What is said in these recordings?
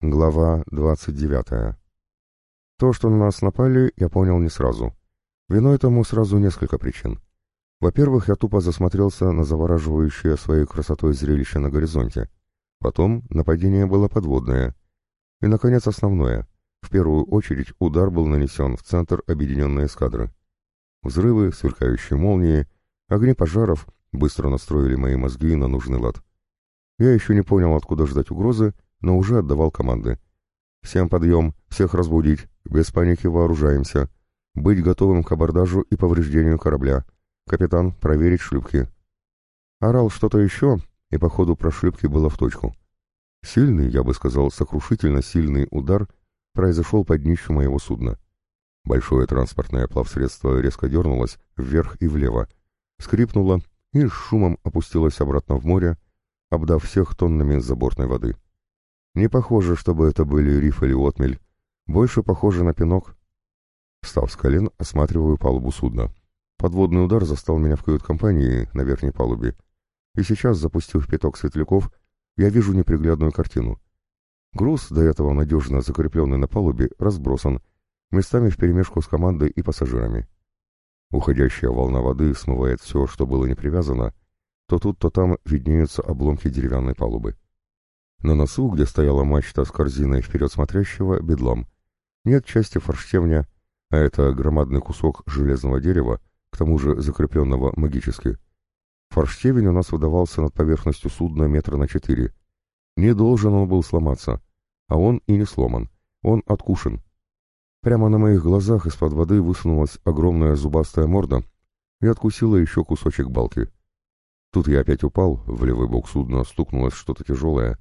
Глава 29. То, что на нас напали, я понял не сразу. Виной этому сразу несколько причин. Во-первых, я тупо засмотрелся на завораживающее своей красотой зрелище на горизонте. Потом нападение было подводное. И, наконец, основное. В первую очередь удар был нанесен в центр объединенной эскадры. Взрывы, сверкающие молнии, огни пожаров быстро настроили мои мозги на нужный лад. Я еще не понял, откуда ждать угрозы, но уже отдавал команды. «Всем подъем, всех разбудить, без паники вооружаемся, быть готовым к абордажу и повреждению корабля. Капитан, проверить шлюпки». Орал что-то еще, и по ходу про шлюпки было в точку. Сильный, я бы сказал, сокрушительно сильный удар произошел под днищу моего судна. Большое транспортное плавсредство резко дернулось вверх и влево, скрипнуло и с шумом опустилось обратно в море, обдав всех тоннами забортной воды. Не похоже, чтобы это были риф или отмель. Больше похоже на пинок. Встав с колен, осматриваю палубу судна. Подводный удар застал меня в кают-компании на верхней палубе. И сейчас, запустив пяток светляков, я вижу неприглядную картину. Груз, до этого надежно закрепленный на палубе, разбросан, местами вперемешку с командой и пассажирами. Уходящая волна воды смывает все, что было не привязано, то тут, то там виднеются обломки деревянной палубы. На носу, где стояла мачта с корзиной вперед смотрящего, бедлам. Нет части форштевня, а это громадный кусок железного дерева, к тому же закрепленного магически. Форштевень у нас выдавался над поверхностью судна метра на четыре. Не должен он был сломаться, а он и не сломан, он откушен. Прямо на моих глазах из-под воды высунулась огромная зубастая морда и откусила еще кусочек балки. Тут я опять упал, в левый бок судна стукнулось что-то тяжелое,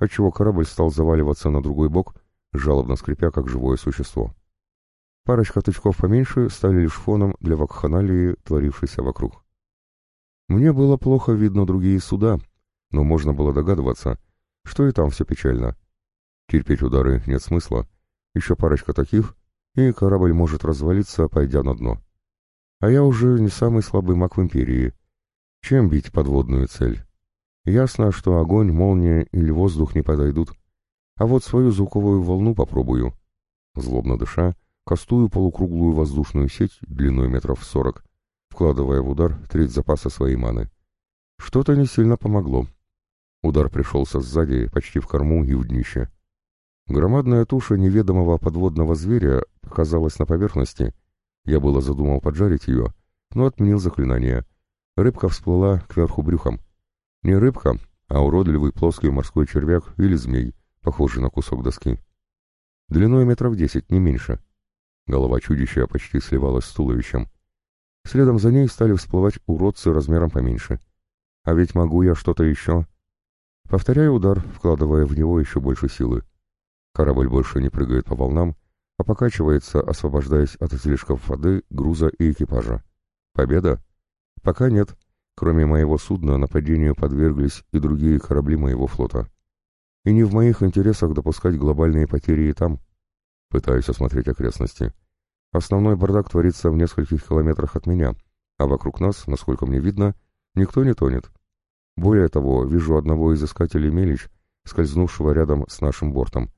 отчего корабль стал заваливаться на другой бок, жалобно скрипя, как живое существо. Парочка тычков поменьше стали лишь фоном для вакханалии, творившейся вокруг. Мне было плохо видно другие суда, но можно было догадываться, что и там все печально. Терпеть удары нет смысла, еще парочка таких, и корабль может развалиться, пойдя на дно. А я уже не самый слабый маг в Империи. Чем бить подводную цель? Ясно, что огонь, молния или воздух не подойдут. А вот свою звуковую волну попробую. Злобно дыша, кастую полукруглую воздушную сеть длиной метров сорок, вкладывая в удар треть запаса своей маны. Что-то не сильно помогло. Удар пришелся сзади, почти в корму и в днище. Громадная туша неведомого подводного зверя показалась на поверхности. Я было задумал поджарить ее, но отменил заклинание. Рыбка всплыла кверху брюхом. Не рыбка, а уродливый плоский морской червяк или змей, похожий на кусок доски. Длиной метров десять, не меньше. Голова чудища почти сливалась с туловищем. Следом за ней стали всплывать уродцы размером поменьше. А ведь могу я что-то еще. Повторяю удар, вкладывая в него еще больше силы. Корабль больше не прыгает по волнам, а покачивается, освобождаясь от излишков воды, груза и экипажа. Победа? Пока нет. Кроме моего судна, нападению подверглись и другие корабли моего флота. И не в моих интересах допускать глобальные потери и там. Пытаюсь осмотреть окрестности. Основной бардак творится в нескольких километрах от меня, а вокруг нас, насколько мне видно, никто не тонет. Более того, вижу одного из искателей мелич, скользнувшего рядом с нашим бортом.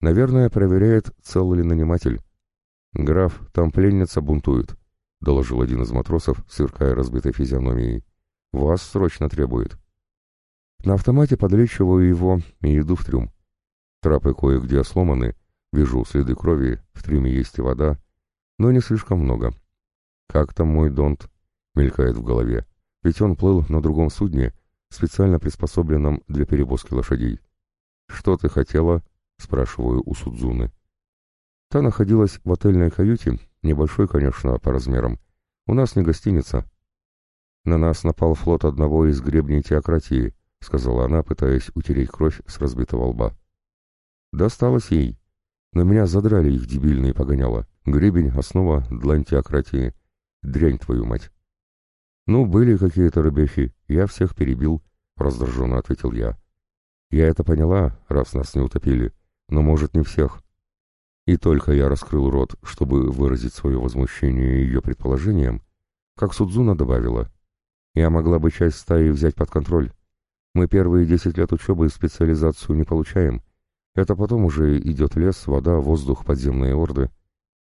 Наверное, проверяет, цел ли наниматель. «Граф, там пленница бунтует», — доложил один из матросов, сверкая разбитой физиономией. Вас срочно требует. На автомате подлечиваю его и иду в трюм. Трапы кое-где сломаны, вижу следы крови, в трюме есть и вода, но не слишком много. Как там мой донт? Мелькает в голове. Ведь он плыл на другом судне, специально приспособленном для перевозки лошадей. «Что ты хотела?» — спрашиваю у Судзуны. Та находилась в отельной каюте, небольшой, конечно, по размерам. У нас не гостиница, «На нас напал флот одного из гребней теократии», — сказала она, пытаясь утереть кровь с разбитого лба. «Досталось ей. На меня задрали их дебильные погоняла. Гребень — основа длань теократии. Дрянь твою мать». «Ну, были какие-то рыбехи, я всех перебил», — раздраженно ответил я. «Я это поняла, раз нас не утопили, но, может, не всех». И только я раскрыл рот, чтобы выразить свое возмущение ее предположением, как Судзуна добавила — я могла бы часть стаи взять под контроль. Мы первые десять лет учебы специализацию не получаем. Это потом уже идет лес, вода, воздух, подземные орды.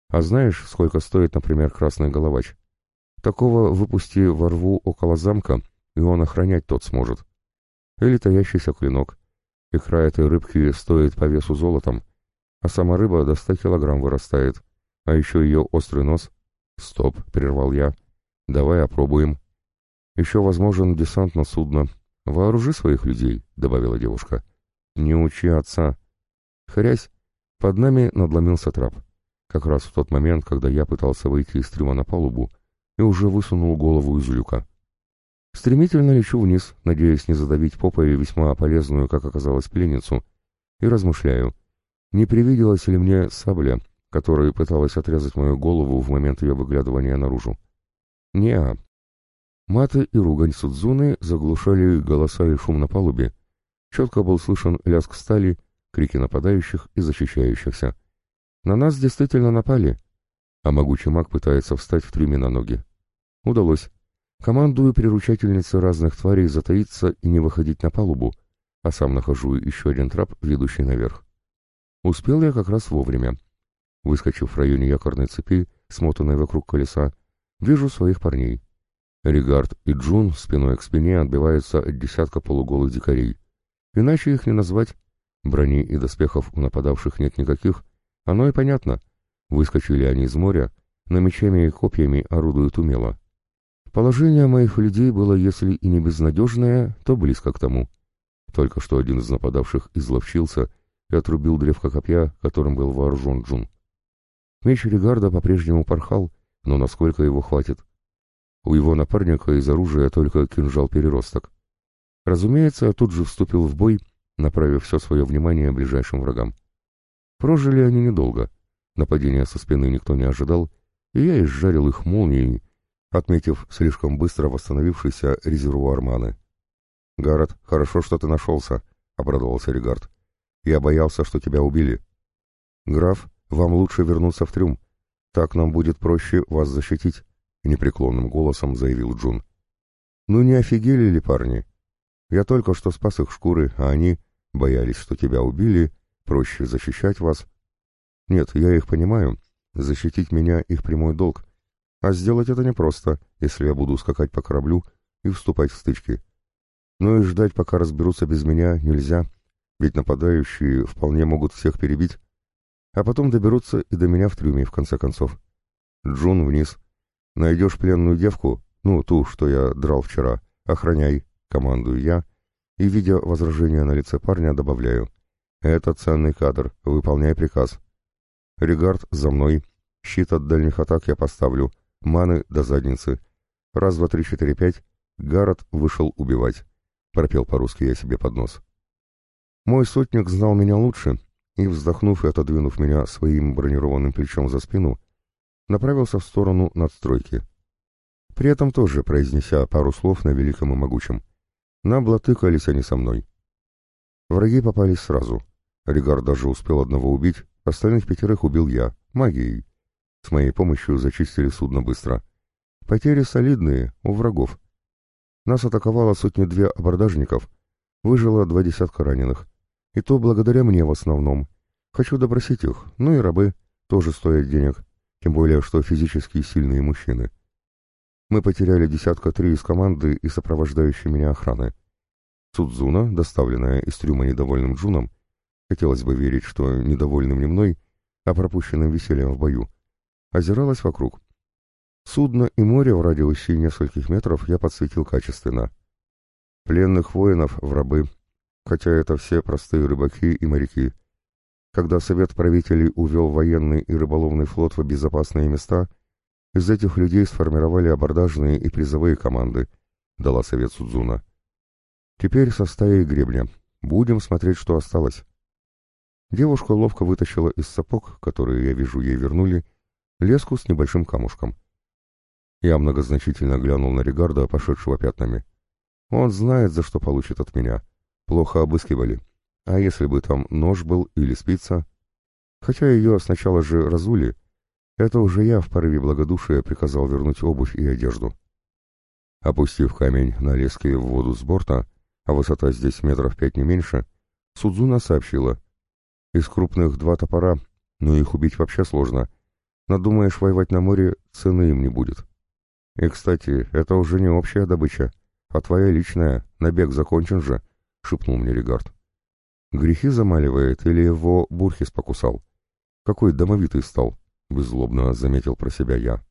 А знаешь, сколько стоит, например, красный головач? Такого выпусти во рву около замка, и он охранять тот сможет. Или таящийся клинок. Икра этой рыбки стоит по весу золотом, а сама рыба до ста килограмм вырастает. А еще ее острый нос. Стоп, прервал я. Давай опробуем. Еще возможен десант на судно. Вооружи своих людей, добавила девушка. Не учи отца. Хрясь, под нами надломился трап. Как раз в тот момент, когда я пытался выйти из трюма на палубу и уже высунул голову из люка. Стремительно лечу вниз, надеясь не задавить попой весьма полезную, как оказалось, пленницу, и размышляю, не привиделась ли мне сабля, которая пыталась отрезать мою голову в момент ее выглядывания наружу. Не-а. Маты и ругань Судзуны заглушали голоса и шум на палубе. Четко был слышен лязг стали, крики нападающих и защищающихся. На нас действительно напали, а могучий маг пытается встать в трюме на ноги. Удалось. Командую приручательнице разных тварей затаиться и не выходить на палубу, а сам нахожу еще один трап, ведущий наверх. Успел я как раз вовремя. Выскочив в районе якорной цепи, смотанной вокруг колеса, вижу своих парней. Ригард и Джун спиной к спине отбиваются от десятка полуголых дикарей. Иначе их не назвать. Брони и доспехов у нападавших нет никаких. Оно и понятно. Выскочили они из моря, но мечами и копьями орудуют умело. Положение моих людей было, если и не безнадежное, то близко к тому. Только что один из нападавших изловчился и отрубил древко копья, которым был вооружен Джун. Меч Ригарда по-прежнему порхал, но насколько его хватит? У его напарника из оружия только кинжал-переросток. Разумеется, тут же вступил в бой, направив все свое внимание ближайшим врагам. Прожили они недолго. Нападения со спины никто не ожидал, и я изжарил их молнией, отметив слишком быстро восстановившийся резервуар маны. «Гаррет, хорошо, что ты нашелся», — обрадовался Ригард. «Я боялся, что тебя убили». «Граф, вам лучше вернуться в трюм. Так нам будет проще вас защитить», — непреклонным голосом заявил Джун. «Ну не офигели ли парни? Я только что спас их шкуры, а они боялись, что тебя убили, проще защищать вас. Нет, я их понимаю, защитить меня — их прямой долг, а сделать это непросто, если я буду скакать по кораблю и вступать в стычки. Но и ждать, пока разберутся без меня, нельзя, ведь нападающие вполне могут всех перебить, а потом доберутся и до меня в трюме, в конце концов. Джун вниз. Найдешь пленную девку, ну, ту, что я драл вчера, охраняй, командую я, и, видя возражение на лице парня, добавляю. Это ценный кадр, выполняй приказ. Регард за мной, щит от дальних атак я поставлю, маны до задницы. Раз, два, три, четыре, пять, Гаррет вышел убивать. Пропел по-русски я себе под нос. Мой сотник знал меня лучше, и, вздохнув и отодвинув меня своим бронированным плечом за спину, направился в сторону надстройки. При этом тоже произнеся пару слов на великом и могучем. Наблатыкались они со мной. Враги попались сразу. Ригар даже успел одного убить, остальных пятерых убил я, магией. С моей помощью зачистили судно быстро. Потери солидные, у врагов. Нас атаковало сотни-две абордажников, выжило два десятка раненых. И то благодаря мне в основном. Хочу допросить их, ну и рабы тоже стоят денег, тем более что физически сильные мужчины. Мы потеряли десятка три из команды и сопровождающей меня охраны. Судзуна, доставленная из трюма недовольным Джуном, хотелось бы верить, что недовольным не мной, а пропущенным весельем в бою, озиралась вокруг. Судно и море в радиусе нескольких метров я подсветил качественно. Пленных воинов в рабы хотя это все простые рыбаки и моряки. Когда Совет правителей увел военный и рыболовный флот в безопасные места, из этих людей сформировали абордажные и призовые команды, дала Совет Судзуна. Теперь со стаей гребня. Будем смотреть, что осталось. Девушка ловко вытащила из сапог, которые, я вижу, ей вернули, леску с небольшим камушком. Я многозначительно глянул на Регарда, пошедшего пятнами. Он знает, за что получит от меня. Плохо обыскивали. А если бы там нож был или спица? Хотя ее сначала же разули, это уже я в порыве благодушия приказал вернуть обувь и одежду. Опустив камень на леске в воду с борта, а высота здесь метров пять не меньше, Судзуна сообщила. Из крупных два топора, но их убить вообще сложно. Надумаешь воевать на море, цены им не будет. И, кстати, это уже не общая добыча, а твоя личная, набег закончен же, — шепнул мне Регард. Грехи замаливает или его Бурхис покусал? Какой домовитый стал, — беззлобно заметил про себя я.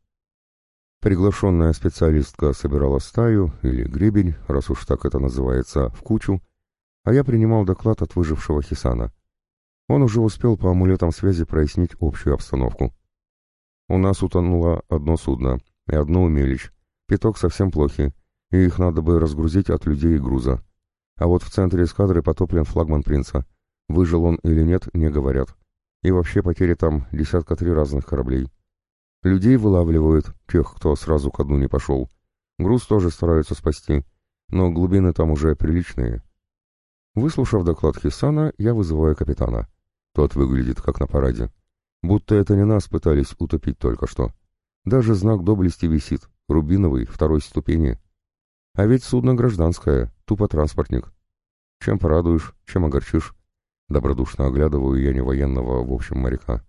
Приглашенная специалистка собирала стаю, или гребень, раз уж так это называется, в кучу, а я принимал доклад от выжившего Хисана. Он уже успел по амулетам связи прояснить общую обстановку. У нас утонуло одно судно и одно умелищ, пяток совсем плохи, и их надо бы разгрузить от людей и груза. А вот в центре эскадры потоплен флагман принца. Выжил он или нет, не говорят. И вообще потери там десятка три разных кораблей. Людей вылавливают, тех, кто сразу ко дну не пошел. Груз тоже стараются спасти, но глубины там уже приличные. Выслушав доклад Хисана, я вызываю капитана. Тот выглядит как на параде. Будто это не нас пытались утопить только что. Даже знак доблести висит, рубиновый, второй ступени. А ведь судно гражданское, тупо транспортник. Чем порадуешь, чем огорчишь. Добродушно оглядываю я не военного, в общем, моряка.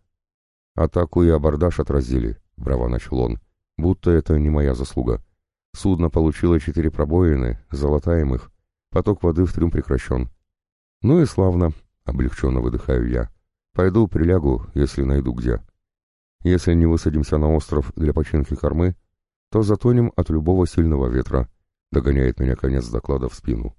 Атаку и абордаж отразили, браво начал он. Будто это не моя заслуга. Судно получило четыре пробоины, золотаем их. Поток воды в трюм прекращен. Ну и славно, облегченно выдыхаю я. Пойду прилягу, если найду где. Если не высадимся на остров для починки кормы, то затонем от любого сильного ветра, Догоняет меня конец доклада в спину.